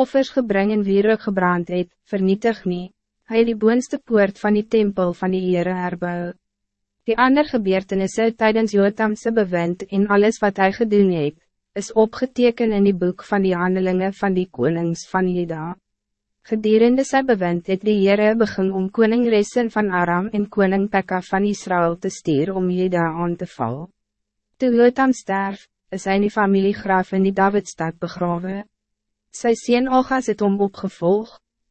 offers gebring en wierig gebrand het, vernietig nie. Hy het die boonste poort van die tempel van die Heere herbou. Die ander gebeurtenisse tijdens Jotamse bewind en alles wat hij gedoen het, is opgeteken in die boek van die handelingen van die konings van Juda. Gedurende sy bewind het die Heere begin om koning Resen van Aram en koning Pekka van Israël te stuur om Juda aan te val. Toe Jotam sterf, is hy in die familiegraaf in die Davidstad begraven. Sy sien Ogas het om opgevolgd.